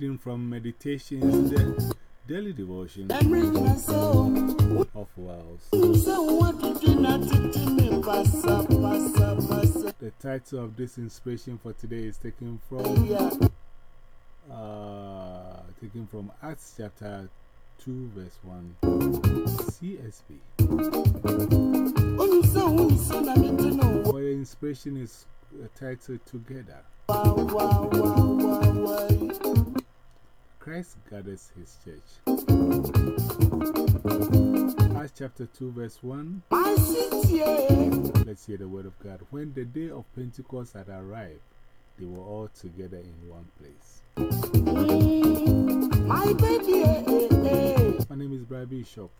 reading from Meditations, daily devotion of WELS. Se wa tutu na titi mi pasa pasa pasa. The title of this inspiration for today is taken from uh, taken from Acts chapter 2, verse 1. CSB. For inspiration is uh, titled Together. Christ gathers his church. Acts chapter 2, verse 1. I sit here. Let's hear the word of God. When the day of Pentecost had arrived, they were all together in one place. My baby. My name is Brian Bishop.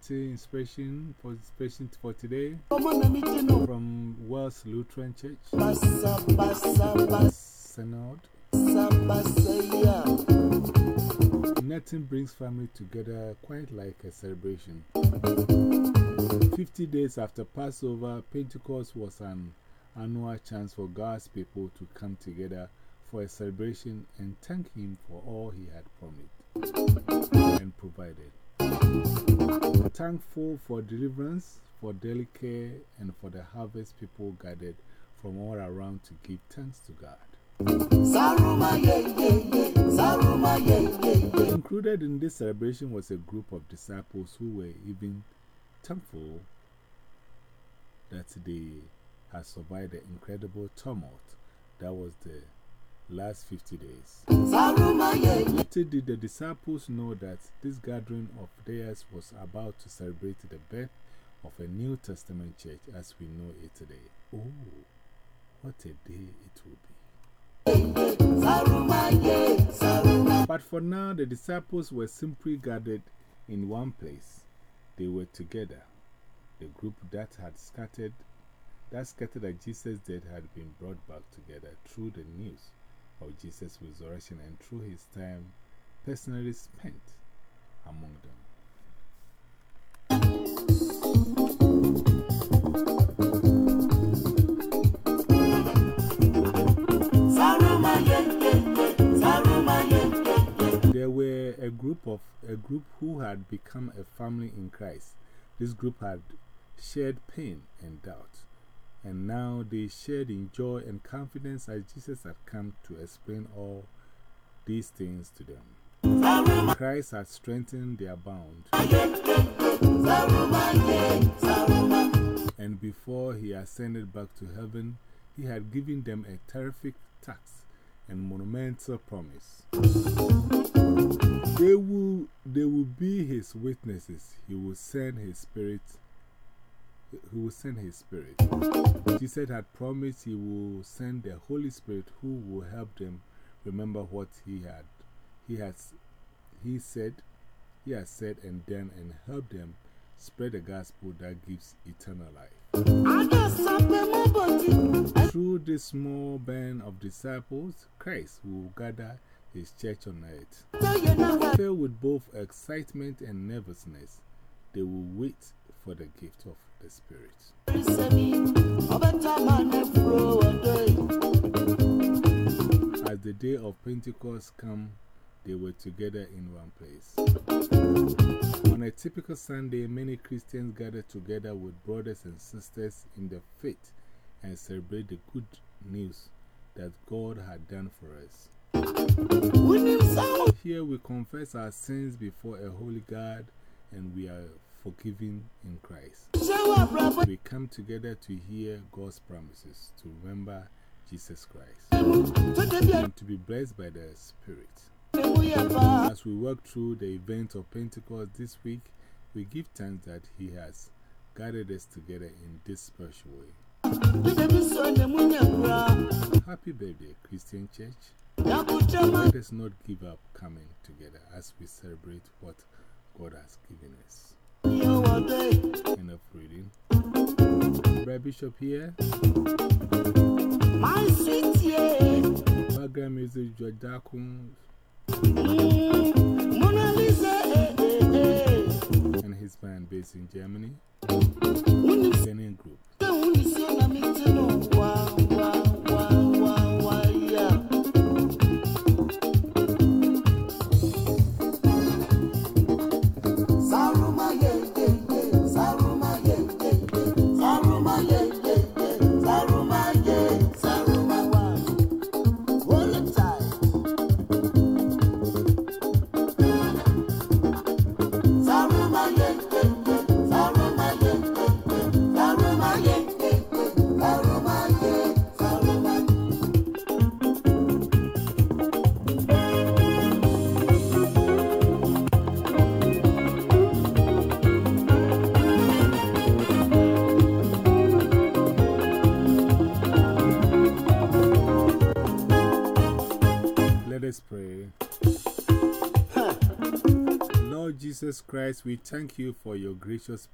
Se inspiration for inspiration for today from WELS Lutheran Church, Synod. Nothing brings family together quite like a celebration. 50 days after Passover, Pentecost was an annual chance for God's people to come together for a celebration and thank Him for all He had promised and provided. Thankful for deliverance, for daily care, and for the harvest, people gathered from all around to give thanks to God. Included in this celebration was a group of disciples who were even thankful that they had survived the incredible tumult that was the last 50 days. Saruma ye ye. Little did the disciples know that this gathering of theirs was about to celebrate the birth of a New Testament church as we know it today. Oh, what a day it will be. But for now, the disciples were simply gathered in one place. They were together. The group that had scattered, that scattered at Jesus' death had been brought back together through the news of Jesus' resurrection and through his time personally spent among them. Of a group who had become a family in Christ. This group had shared pain and doubt, and now they shared in joy and confidence as Jesus had come to explain all these things to them. Christ had strengthened their bond, and before he ascended back to heaven, he had given them a terrific task and monumental promise. They will, they will be his witnesses. He will send his spirit. He will send his spirit. Jesus had promised he will send the Holy Spirit who will help them remember what he had, he has, he said, he has said and done and help them spread the gospel that gives eternal life. Ada sape mo boti. Through this small band of disciples, Christ will gather his church on earth. Tell you now what. Filled with both excitement and nervousness, they will wait for the gift of the Spirit. As the day of Pentecost come, they were together in one place. On a typical Sunday, many Christians gather together with brothers and sisters in the faith and celebrate the good news that God had done for us. Here we confess our sins before a holy God and we are forgiven in Christ. We come together to hear God's promises, to remember Jesus Christ and to be blessed by the Spirit. As we work through the event of Pentecost this week, we give thanks that He has gathered us together in this special way. Happy birthday, Christian Church. Let us not give up coming together as we celebrate what God has given us. you are day. End of reading. Brad Bishop here. My city, Background music, George Darkun mm, Mona Lisa, and his band based in Germany. Benin Group. Lord Jesus Christ, we thank you for your gracious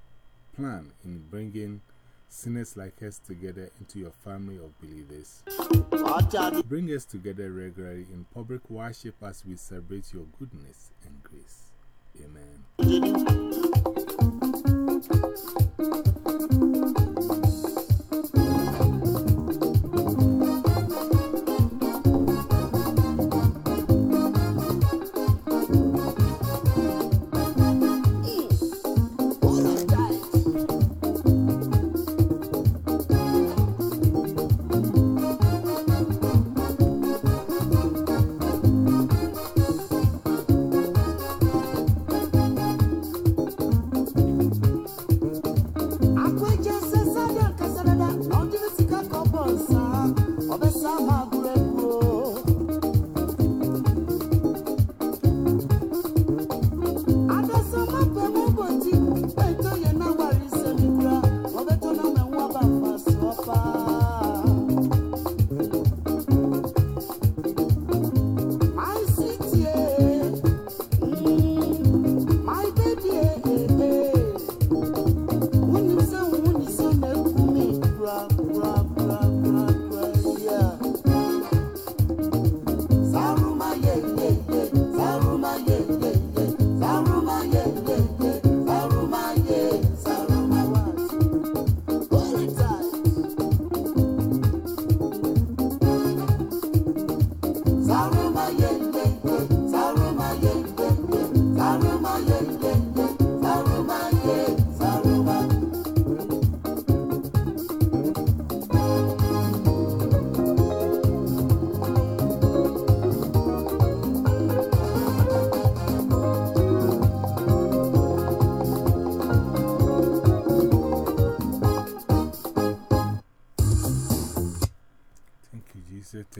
plan in bringing sinners like us together into your family of believers. Bring us together regularly in public worship as we celebrate your goodness and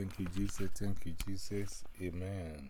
Thank you, Jesus. Thank you, Jesus. Amen.